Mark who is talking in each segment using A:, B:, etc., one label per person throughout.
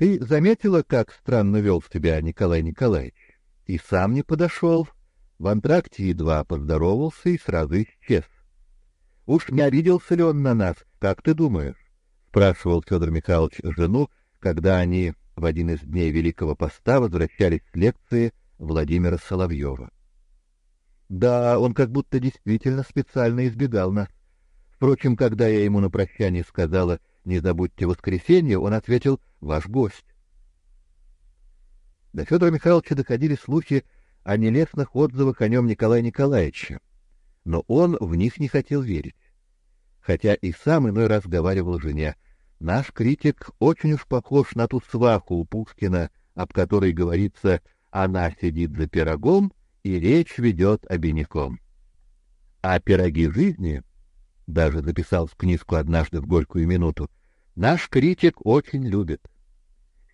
A: Ты заметила, как странно вел себя Николай Николаевич? И сам не подошел, в антракте едва поздоровался и сразу исчез. Уж не обиделся ли он на нас, как ты думаешь? спрашивал Федор Михайлович жену, когда они в один из дней Великого Поста возвращались с лекции Владимира Соловьева. Да, он как будто действительно специально избегал нас. Впрочем, когда я ему на прощание сказала «Не забудьте воскресенье», он ответил «Ваш гость». До Федора Михайловича доходили слухи о нелестных отзывах о нем Николая Николаевича, но он в них не хотел верить. Хотя и сам иной раз говаривал жене, наш критик очень уж похож на ту сваху у Пушкина, об которой говорится «она сидит за пирогом, и речь ведет обиняком. А пироги жизни, даже записал в книжку однажды в горькую минуту, наш критик очень любит.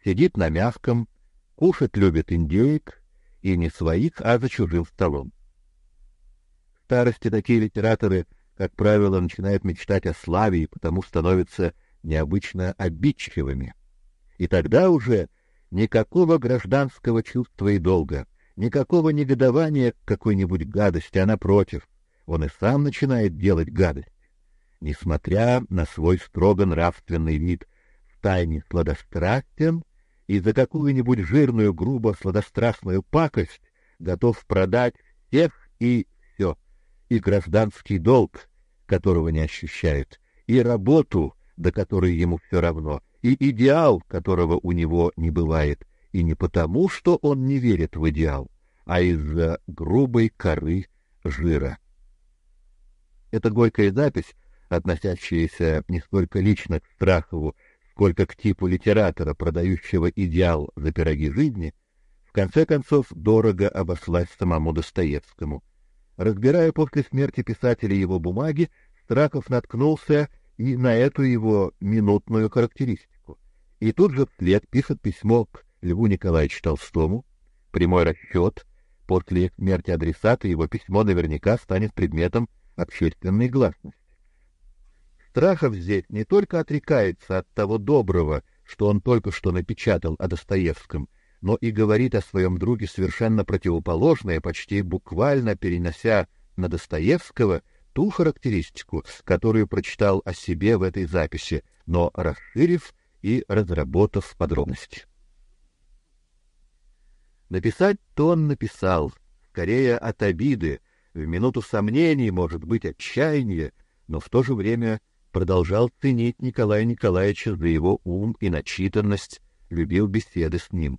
A: Сидит на мягком, кушать любит индейк, и не своих, а за чужим столом. В старости такие литераторы, как правило, начинают мечтать о славе и потому становятся необычно обидчивыми. И тогда уже никакого гражданского чувства и долга, Никакого негодования к какой-нибудь гадости, а напротив, он и сам начинает делать гадость. Несмотря на свой строго нравственный вид, втайне сладострастен и за какую-нибудь жирную, грубо сладострастную пакость готов продать всех и все, и гражданский долг, которого не ощущает, и работу, до которой ему все равно, и идеал, которого у него не бывает, и не потому, что он не верит в идеал, а из-за грубой коры жира. Эта горькая запись, относящаяся не столько лично к Страхову, сколько к типу литератора, продающего идеал за пироги жизни, в конце концов дорого обошлась самому Достоевскому. Разбирая после смерти писателя его бумаги, Страхов наткнулся и на эту его минутную характеристику. И тут же вслед пишет письмо к Льву Николаевичу Толстому, прямой расчет, после смерти адресата его письмо наверняка станет предметом общественной гласности. Страхов здесь не только отрекается от того доброго, что он только что напечатал о Достоевском, но и говорит о своем друге совершенно противоположное, почти буквально перенося на Достоевского ту характеристику, которую прочитал о себе в этой записи, но расширив и разработав подробности. Написать-то он написал, скорее от обиды, в минуту сомнений, может быть, отчаяния, но в то же время продолжал ценить Николая Николаевича за его ум и начитанность, любил беседы с ним.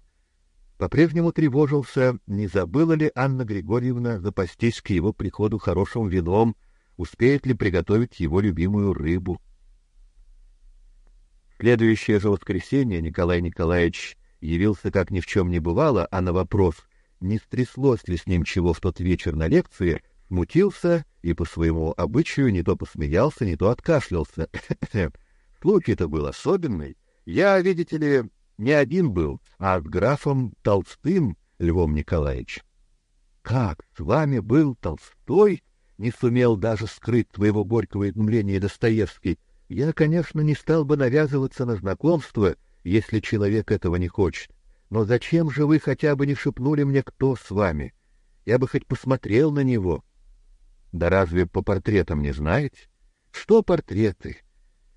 A: По-прежнему тревожился, не забыла ли Анна Григорьевна запастись к его приходу хорошим вином, успеет ли приготовить его любимую рыбу. следующее же воскресенье Николай Николаевич явился как ни в чем не бывало, а на вопрос, не стряслось ли с ним чего в тот вечер на лекции, смутился и по своему обычаю не то посмеялся, не то откашлялся. Случай-то был особенный. Я, видите ли, не один был, а с графом Толстым Львом Николаевич. Как с вами был Толстой? Не сумел даже скрыть твоего горького изумления Достоевский. Я, конечно, не стал бы навязываться на знакомство, если человек этого не хочет. Но зачем же вы хотя бы не шепнули мне, кто с вами? Я бы хоть посмотрел на него. Да разве по портретам не знаете? Что портреты?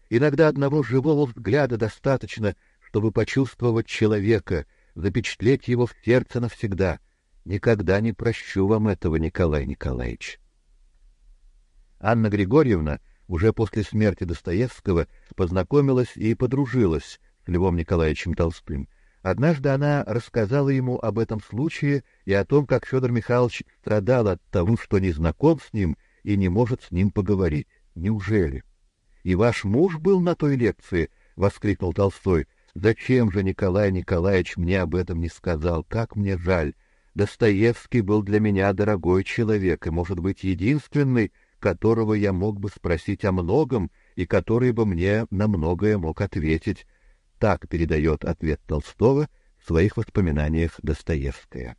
A: Иногда одного живого взгляда достаточно, чтобы почувствовать человека, запечатлеть его в сердце навсегда. Никогда не прощу вам этого, Николай Николаевич. Анна Григорьевна уже после смерти Достоевского познакомилась и подружилась Львом Николаевичем Толстым. Однажды она рассказала ему об этом случае и о том, как Федор Михайлович страдал от того, что не знаком с ним и не может с ним поговорить. Неужели? И ваш муж был на той лекции, воскликнул Толстой. Зачем же Николай Николаевич мне об этом не сказал? Как мне жаль. Достоевский был для меня дорогой человек и, может быть, единственный, которого я мог бы спросить о многом и который бы мне на многое мог ответить. Так передает ответ Толстого в своих воспоминаниях Достоевская.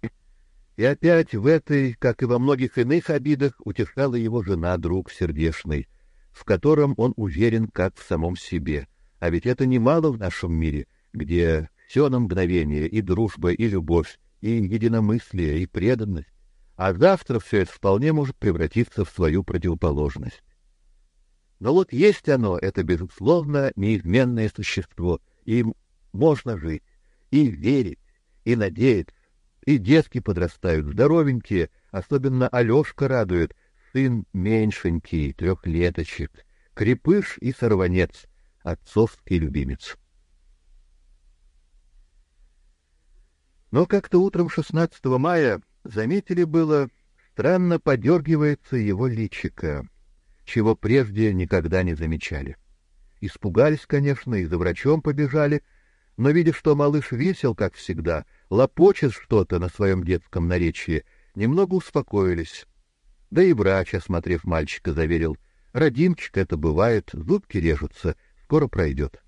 A: И опять в этой, как и во многих иных обидах, утешала его жена, друг сердечный, в котором он уверен как в самом себе. А ведь это немало в нашем мире, где Все на мгновение, и дружба, и любовь, и единомыслие, и преданность. А завтра все это вполне может превратиться в свою противоположность. Но вот есть оно, это, безусловно, неизменное существо. Им можно жить, и верить, и надеяться. И детки подрастают, здоровенькие, особенно Алёшка радует, сын меньшенький, трехлеточек, крепыш и сорванец, отцовский любимец. Но как-то утром 16 мая заметили было, странно подергивается его личико, чего прежде никогда не замечали. Испугались, конечно, и за врачом побежали, но, видя, что малыш весел, как всегда, лопочет что-то на своем детском наречии, немного успокоились. Да и врач, осмотрев мальчика, заверил, родимчик это бывает, зубки режутся, скоро пройдет.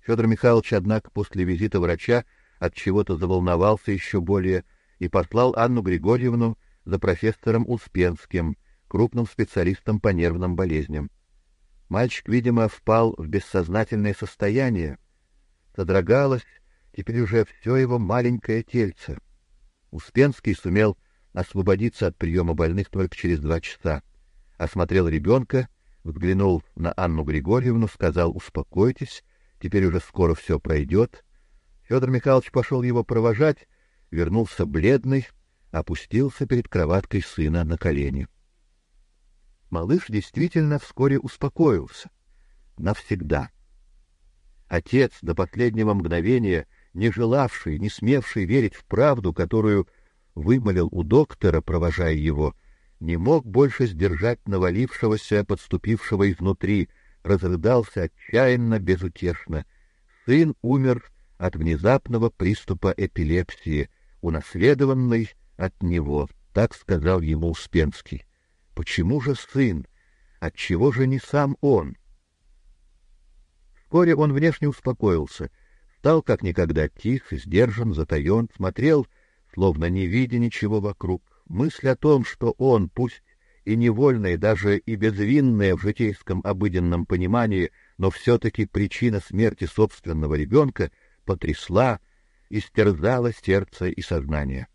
A: Федор Михайлович, однако, после визита врача от чего-то заволновался еще более и послал Анну Григорьевну за профессором Успенским, крупным специалистом по нервным болезням. Мальчик, видимо, впал в бессознательное состояние. Содрогалось теперь уже все его маленькое тельце. Успенский сумел освободиться от приема больных только через два часа. Осмотрел ребенка, взглянул на Анну Григорьевну, сказал: "Успокойтесь, теперь уже скоро все пройдет. Федор Михайлович пошел его провожать, вернулся бледный, опустился перед кроваткой сына на колени. Малыш действительно вскоре успокоился. Навсегда. Отец, до последнего мгновения не желавший, не смевший верить в правду, которую вымолил у доктора, провожая его, не мог больше сдержать навалившегося, подступившего изнутри, разрыдался отчаянно, безутешно. Сын умер от внезапного приступа эпилепсии, унаследованной от него, так сказал ему Успенский. Почему же сын? Отчего же не сам он? Вскоре он внешне успокоился, стал как никогда тих, сдержан, затаен, смотрел, словно не видя ничего вокруг. Мысль о том, что он, пусть и невольная, даже и безвинная в житейском обыденном понимании, но все-таки причина смерти собственного ребенка, потрясла, истерзала сердце и сознание.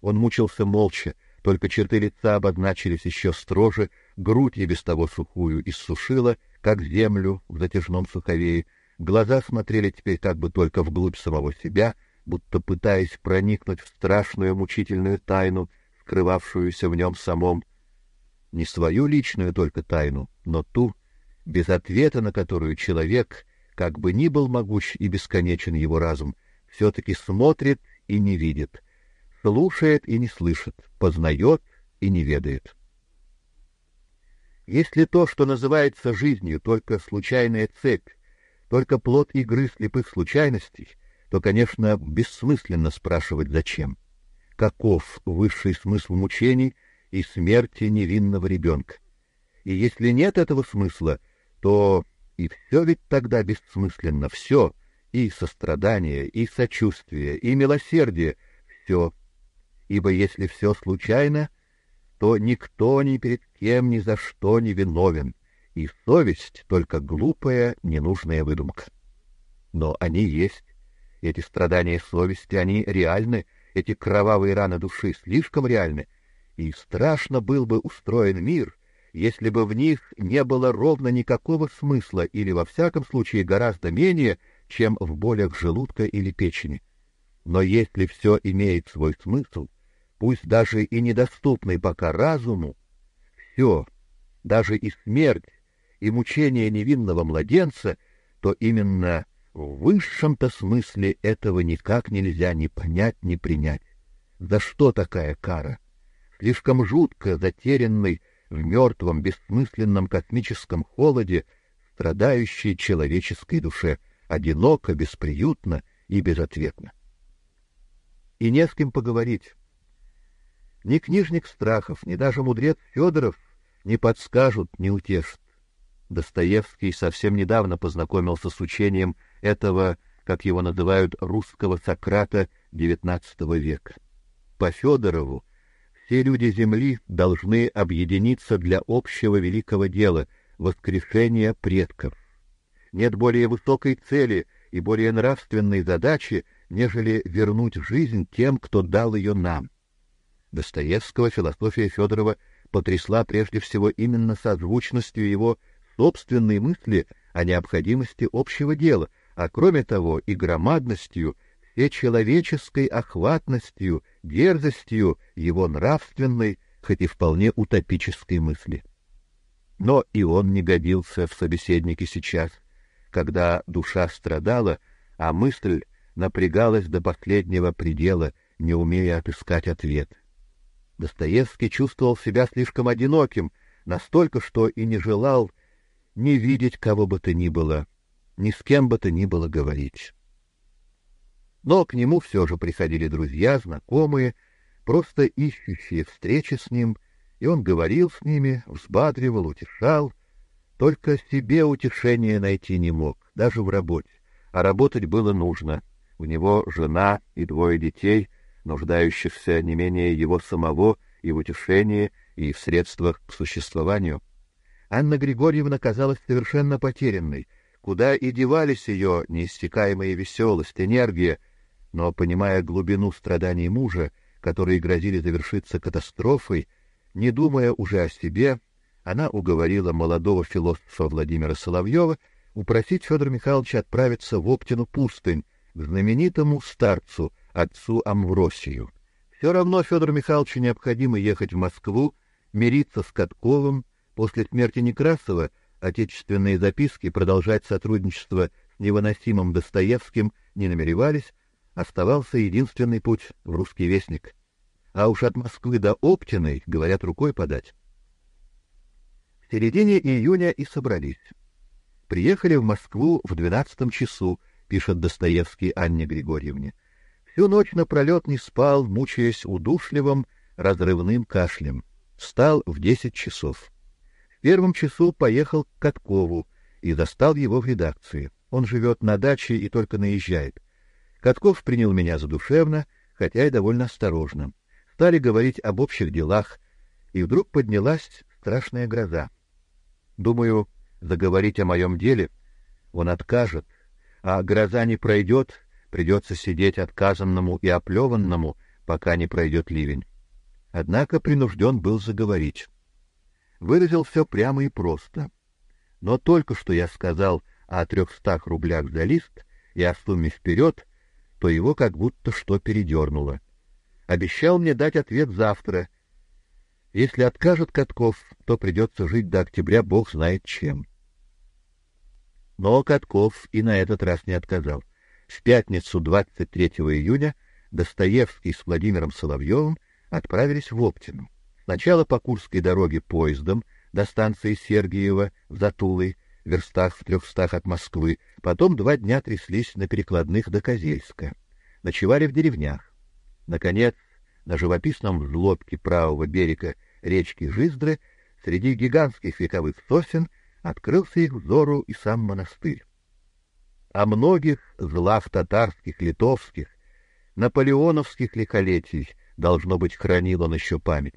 A: Он мучился молча, только черты лица обозначились еще строже, грудь и без того сухую иссушила, как землю в затяжном суховее, глаза смотрели теперь как бы только вглубь самого себя, будто пытаясь проникнуть в страшную мучительную тайну, скрывавшуюся в нем самом, не свою личную только тайну, но ту, без ответа на которую человек как бы ни был могуч и бесконечен его разум, все-таки смотрит и не видит, слушает и не слышит, познает и не ведает. Если то, что называется жизнью, только случайная цепь, только плод игры слепых случайностей, то, конечно, бессмысленно спрашивать зачем. Каков высший смысл мучений и смерти невинного ребенка? И если нет этого смысла, то и все ведь тогда бессмысленно, все, и сострадание, и сочувствие, и милосердие, все. Ибо если все случайно, то никто ни перед кем ни за что не виновен, и совесть только глупая, ненужная выдумка. Но они есть. Эти страдания совести, они реальны, эти кровавые раны души слишком реальны, и страшно был бы устроен мир, если бы в них не было ровно никакого смысла или во всяком случае гораздо менее, чем в болях желудка или печени. Но если все имеет свой смысл, пусть даже и недоступный пока разуму, все, даже и смерть, и мучение невинного младенца, то именно в высшем-то смысле этого никак нельзя ни понять, ни принять. За что такая кара? Слишком жутко затерянный в мертвом, бессмысленном космическом холоде страдающей человеческой душе, одиноко, бесприютно и безответно. И не с кем поговорить. Ни книжник Страхов, ни даже мудрец Федоров не подскажут, не утешат. Достоевский совсем недавно познакомился с учением этого, как его называют, русского Сократа XIX века. По Федорову все люди земли должны объединиться для общего великого дела воскрешения предков. Нет более высокой цели и более нравственной задачи, нежели вернуть жизнь тем, кто дал ее нам. Достоевского философия Федорова потрясла прежде всего именно созвучностью его собственной мысли о необходимости общего дела, а кроме того и громадностью, всечеловеческой охватностью, дерзостью его нравственной, хоть и вполне утопической мысли. Но и он не годился в собеседнике сейчас, когда душа страдала, а мысль напрягалась до последнего предела, не умея отыскать ответ. Достоевский чувствовал себя слишком одиноким, настолько, что и не желал не видеть кого бы то ни было, ни с кем бы то ни было говорить. Но к нему все же приходили друзья, знакомые, просто ищущие встречи с ним, и он говорил с ними, взбадривал, утешал, только себе утешения найти не мог, даже в работе, а работать было нужно. У него жена и двое детей, нуждающихся не менее его самого и в утешении, и в средствах к существованию. Анна Григорьевна казалась совершенно потерянной. Куда и девались ее неиссякаемая веселость, энергия, но, понимая глубину страданий мужа, которые грозили завершиться катастрофой, не думая уже о себе, она уговорила молодого философа Владимира Соловьева упросить Федора Михайловича отправиться в Оптину пустынь к знаменитому старцу, отцу Амвросию. Все равно Федору Михайловичу необходимо ехать в Москву, мириться с Катковым, После смерти Некрасова отечественные записки продолжать сотрудничество с невыносимым Достоевским не намеревались, оставался единственный путь в русский вестник. А уж от Москвы до Оптиной, говорят, рукой подать. В середине июня и собрались. Приехали в Москву в двенадцатом часу, пишет Достоевский Анне Григорьевне. Всю ночь напролет не спал, мучаясь удушливым, разрывным кашлем. Встал в десять часов первом часу поехал к Каткову и застал его в редакции. Он живет на даче и только наезжает. Катков принял меня задушевно, хотя и довольно осторожно. Стали говорить об общих делах, и вдруг поднялась страшная гроза. Думаю, заговорить о моем деле он откажет, а гроза не пройдет, придется сидеть отказанному и оплеванному, пока не пройдет ливень. Однако принужден был заговорить выразил все прямо и просто. Но только что я сказал о трехстах рублях за лист и о сумме вперед, то его как будто что передернуло. Обещал мне дать ответ завтра. Если откажет Катков, то придется жить до октября бог знает чем. Но Катков и на этот раз не отказал. В пятницу 23 июня Достоевский с Владимиром Соловьевым отправились в Оптину. Сначала по Курской дороге поездом до станции Сергиева в Затулы, верстах в трехстах от Москвы, потом два дня тряслись на перекладных до Козельска. Ночевали в деревнях. Наконец, на живописном взлобке правого берега речки Жиздры, среди гигантских вековых сосен, открылся их взору и сам монастырь. О многих злах татарских, литовских, наполеоновских лихолетий, должно быть, хранил он еще память.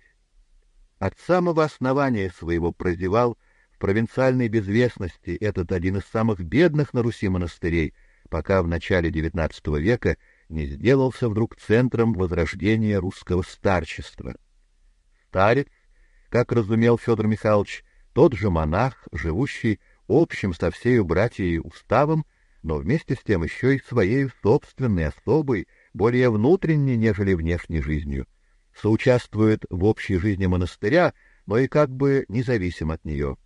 A: От самого основания своего прозевал в провинциальной безвестности этот один из самых бедных на Руси монастырей, пока в начале XIX века не сделался вдруг центром возрождения русского старчества. Старец, как разумел Федор Михайлович, тот же монах, живущий общим со всею братьей уставом, но вместе с тем еще и своей собственной особой, более внутренней, нежели внешней жизнью соучаствует в общей жизни монастыря, но и как бы независим от нее.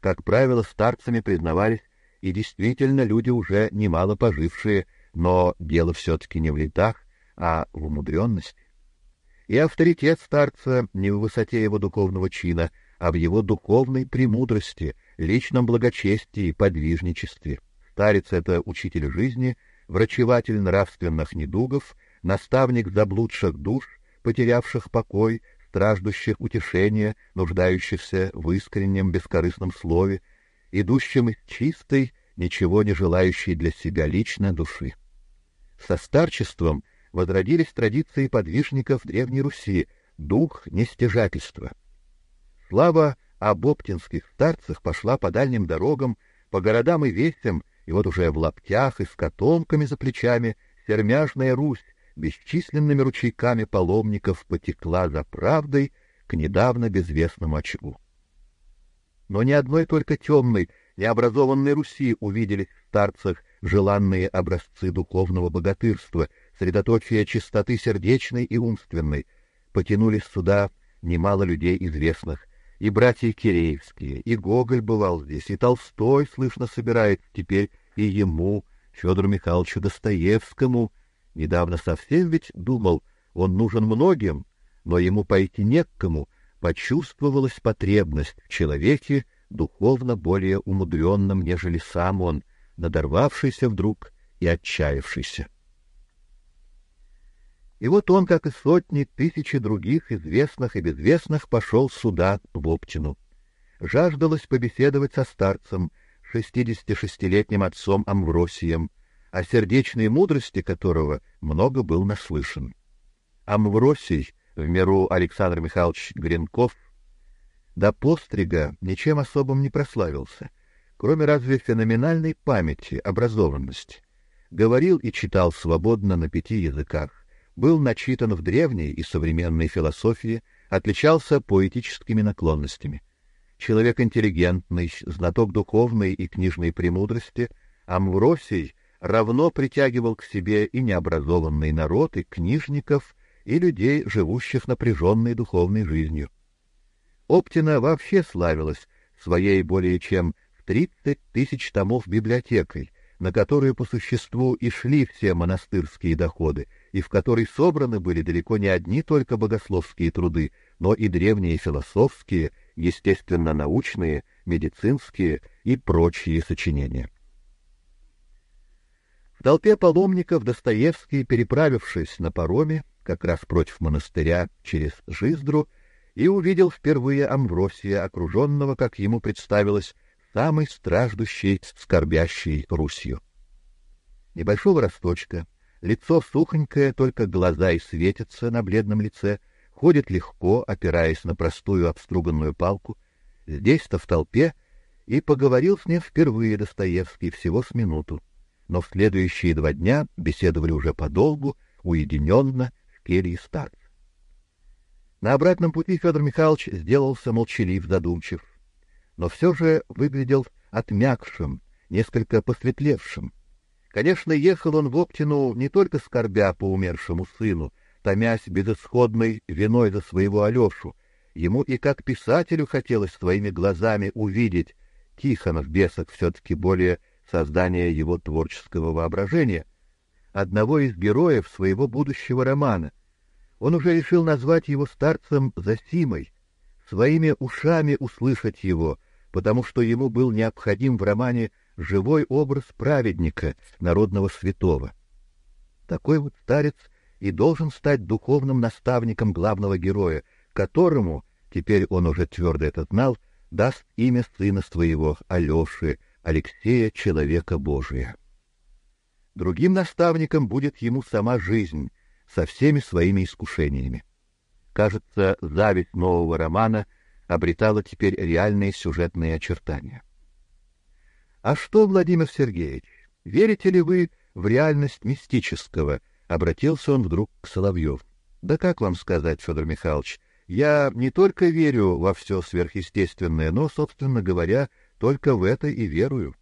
A: Как правило, старцами признавались и действительно люди уже немало пожившие, но дело все-таки не в летах, а в умудренности. И авторитет старца не в высоте его духовного чина, а в его духовной премудрости, личном благочестии и подвижничестве. Старец — это учитель жизни, врачеватель нравственных недугов, наставник заблудших душ — потерявших покой, страждущих утешения, нуждающихся в искреннем бескорыстном слове, идущим из чистой, ничего не желающей для себя лично души. Со старчеством возродились традиции подвижников Древней Руси, дух нестяжательства. Слава об оптинских старцах пошла по дальним дорогам, по городам и весям, и вот уже в лаптях и с котомками за плечами сермяжная Русь бесчисленными ручейками паломников потекла за правдой к недавно безвестному очагу. Но ни одной только темной, необразованной Руси увидели в старцах желанные образцы духовного богатырства, средоточие чистоты сердечной и умственной. Потянулись сюда немало людей известных, и братья Киреевские, и Гоголь бывал здесь, и Толстой, слышно, собирает теперь и ему, Федору Михайловичу Достоевскому. Недавно совсем ведь думал, он нужен многим, но ему пойти не к кому, почувствовалась потребность в человеке духовно более умудренном, нежели сам он, надорвавшийся вдруг и отчаявшийся. И вот он, как и сотни, тысячи других известных и безвестных, пошел сюда, в Оптину. Жаждалось побеседовать со старцем, шестидесятишестилетним отцом Амвросием, о сердечной мудрости которого много был наслышан. Амвросий, в меру Александр Михайлович Гренков, до пострига ничем особым не прославился, кроме разве феноменальной памяти, образованности. Говорил и читал свободно на пяти языках был начитан в древней и современной философии, отличался поэтическими наклонностями. Человек интеллигентный, знаток духовной и книжной премудрости, Амвросий равно притягивал к себе и необразованный народ, и книжников, и людей, живущих напряженной духовной жизнью. Оптина вообще славилась своей более чем в тридцать тысяч томов библиотекой, на которую по существу и шли все монастырские доходы, и в которой собраны были далеко не одни только богословские труды, но и древние философские, естественно-научные, медицинские и прочие сочинения. В толпе паломников Достоевский, переправившись на пароме, как раз против монастыря через Жиздру, и увидел впервые Амвросия, окруженного, как ему представилось, самой страждущей, скорбящей Русью. Небольшого росточка, Лицо сухонькое, только глаза и светятся на бледном лице, ходит легко, опираясь на простую обструганную палку. Здесь-то в толпе и поговорил с ним впервые Достоевский всего с минуту. Но в следующие два дня беседовали уже подолгу, уединенно в келье старца. На обратном пути Федор Михайлович сделался молчалив, задумчив, но все же выглядел отмякшим, несколько посветлевшим. Конечно, ехал он в Оптину не только скорбя по умершему сыну, томясь безысходной виной за своего Алёшу. Ему и как писателю хотелось своими глазами увидеть Тихонов бесок все-таки более создание его творческого воображения, одного из героев своего будущего романа. Он уже решил назвать его старцем Засимой, своими ушами услышать его, потому что ему был необходим в романе живой образ праведника, народного святого. Такой вот старец и должен стать духовным наставником главного героя, которому, теперь он уже твердо это знал, даст имя сына своего, Алёши, Алексея, человека Божия. Другим наставником будет ему сама жизнь со всеми своими искушениями. Кажется, зависть нового романа обретала теперь реальные сюжетные очертания. А что, Владимир Сергеевич, верите ли вы в реальность мистического? Обратился он вдруг к Соловьеву. Да как вам сказать, Федор Михайлович, я не только верю во все сверхъестественное, но, собственно говоря, только в это и верую.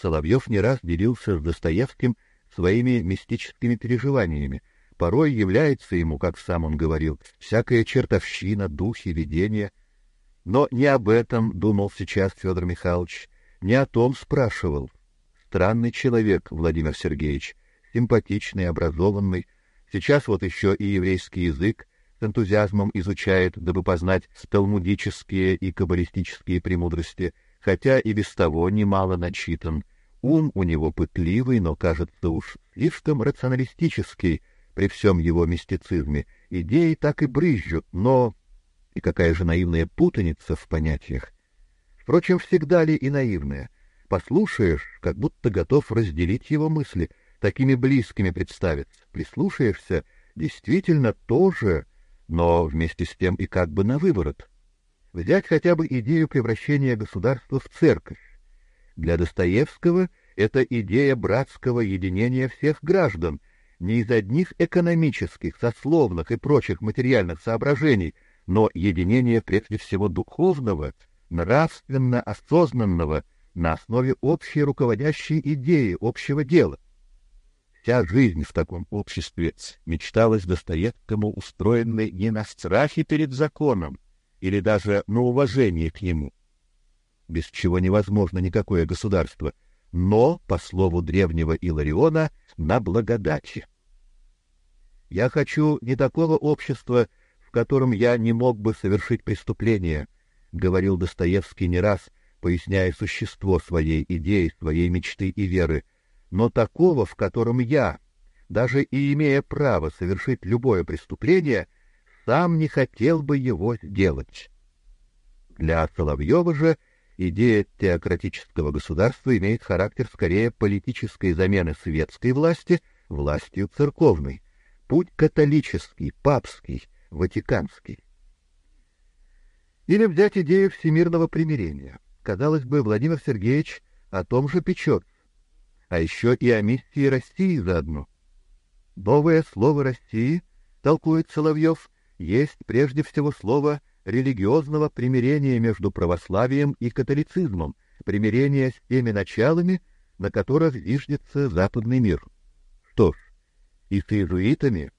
A: Соловьев не раз делился с Достоевским своими мистическими переживаниями. Порой является ему, как сам он говорил, всякая чертовщина, духи, видения. Но не об этом думал сейчас Федор Михайлович не о том спрашивал. Странный человек, Владимир Сергеевич, симпатичный, образованный. Сейчас вот еще и еврейский язык с энтузиазмом изучает, дабы познать талмудические и каббалистические премудрости, хотя и без того немало начитан. Ум у него пытливый, но, кажется, уж слишком рационалистический при всем его мистицизме. Идеи так и брызжут, но... И какая же наивная путаница в понятиях. Впрочем, всегда ли и наивное? Послушаешь, как будто готов разделить его мысли, такими близкими представиться. Прислушаешься, действительно тоже, но вместе с тем и как бы на выворот. Взять хотя бы идею превращения государства в церковь. Для Достоевского это идея братского единения всех граждан, не из одних экономических, сословных и прочих материальных соображений, но единение прежде всего духовного, нравственно осознанного на основе общей руководящей идеи общего дела. Вся жизнь в таком обществе мечталась Достоевскому устроенной не на страхе перед законом или даже на уважении к нему, без чего невозможно никакое государство, но, по слову древнего Илариона, на благодати. Я хочу не такого общества, котором я не мог бы совершить преступление, говорил Достоевский не раз, поясняя существо своей идеи, своей мечты и веры, но такого, в котором я, даже и имея право совершить любое преступление, сам не хотел бы его сделать. Для Соловьева же идея теократического государства имеет характер скорее политической замены светской власти властью церковной, путь католический, папский, ватиканский. Или взять идею всемирного примирения. Казалось бы, Владимир Сергеевич о том же печется, а еще и о миссии России заодно. Новое слово России, толкует Соловьев, есть прежде всего слово религиозного примирения между православием и католицизмом, примирения с теми началами, на которых зиждется западный мир. Что ж, и с иезуитами,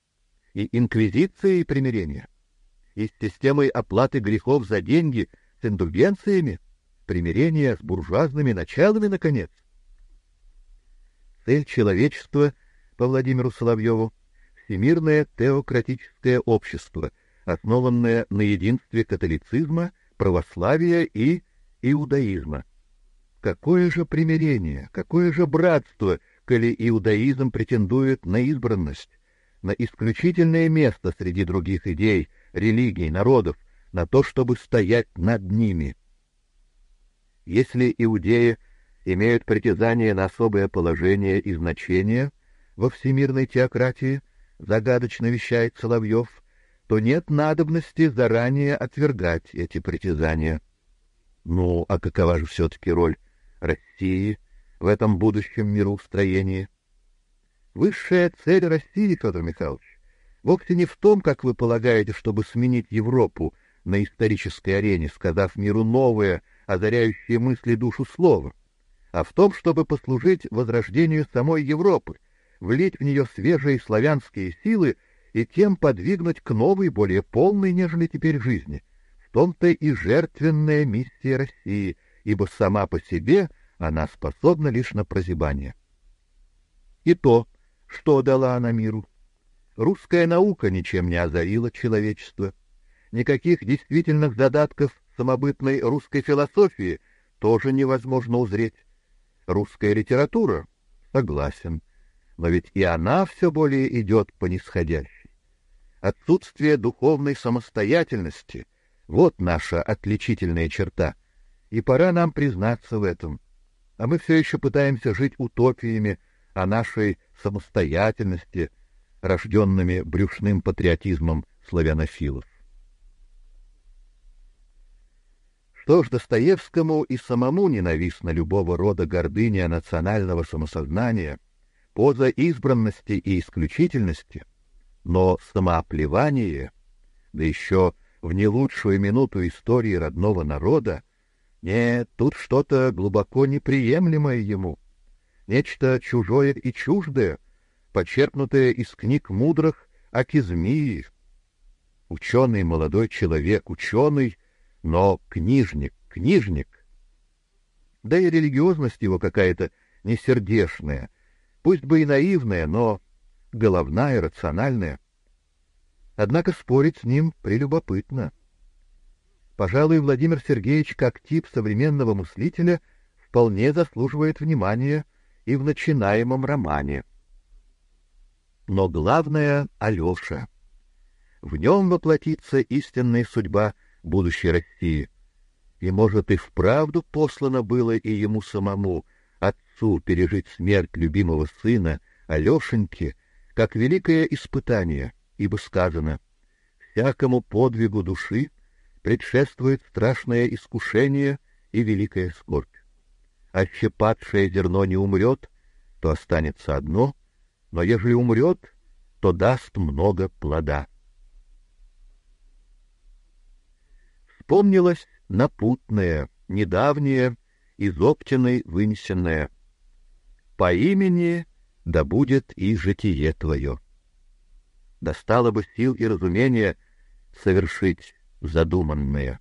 A: и инквизицией примирения, и с системой оплаты грехов за деньги, с индульгенциями, примирение с буржуазными началами, наконец. Цель человечества, по Владимиру Соловьеву, всемирное теократическое общество, основанное на единстве католицизма, православия и иудаизма. Какое же примирение, какое же братство, коли иудаизм претендует на избранность, на исключительное место среди других идей, религий, народов, на то, чтобы стоять над ними. Если иудеи имеют притязание на особое положение и значение во всемирной теократии, загадочно вещает Соловьев, то нет надобности заранее отвергать эти притязания. Ну, а какова же все-таки роль России в этом будущем мироустроении? Высшая цель России, Федор Михайлович, вовсе не в том, как вы полагаете, чтобы сменить Европу на исторической арене, сказав миру новое, озаряющее мысли душу слово а в том, чтобы послужить возрождению самой Европы, влить в нее свежие славянские силы и тем подвигнуть к новой, более полной, нежели теперь жизни. В том-то и жертвенная миссия России, ибо сама по себе она способна лишь на прозябание. И то, что дала она миру. Русская наука ничем не озарила человечество. Никаких действительных задатков самобытной русской философии тоже невозможно узреть. Русская литература? Согласен. Но ведь и она все более идет по нисходящей. Отсутствие духовной самостоятельности — вот наша отличительная черта. И пора нам признаться в этом. А мы все еще пытаемся жить утопиями о нашей самостоятельности, рожденными брюшным патриотизмом славянофилов. Что ж, Достоевскому и самому ненавистна любого рода гордыня национального самосознания, поза избранности и исключительности, но самооплевание, да еще в не лучшую минуту истории родного народа, нет, тут что-то глубоко неприемлемое ему, нечто чужое и чуждое, почерпнутое из книг мудрых о Кизмии. Ученый молодой человек, ученый, но книжник, книжник. Да и религиозность его какая-то несердечная, пусть бы и наивная, но головная, рациональная. Однако спорить с ним прелюбопытно. Пожалуй, Владимир Сергеевич, как тип современного мыслителя, вполне заслуживает внимания и в начинаемом романе. Но главное — Алеша. В нем воплотится истинная судьба — будущей России. И, может, и вправду послано было и ему самому, отцу, пережить смерть любимого сына, Алешеньки, как великое испытание, ибо сказано, «Всякому подвигу души предшествует страшное искушение и великая скорбь». Ощепатшее зерно не умрет, то останется одно, но ежели умрет, то даст много плода. Вспомнилось напутное, недавнее, из оптиной вынесенное. По имени да будет и житие твое. Достало бы сил и разумения совершить задуманное.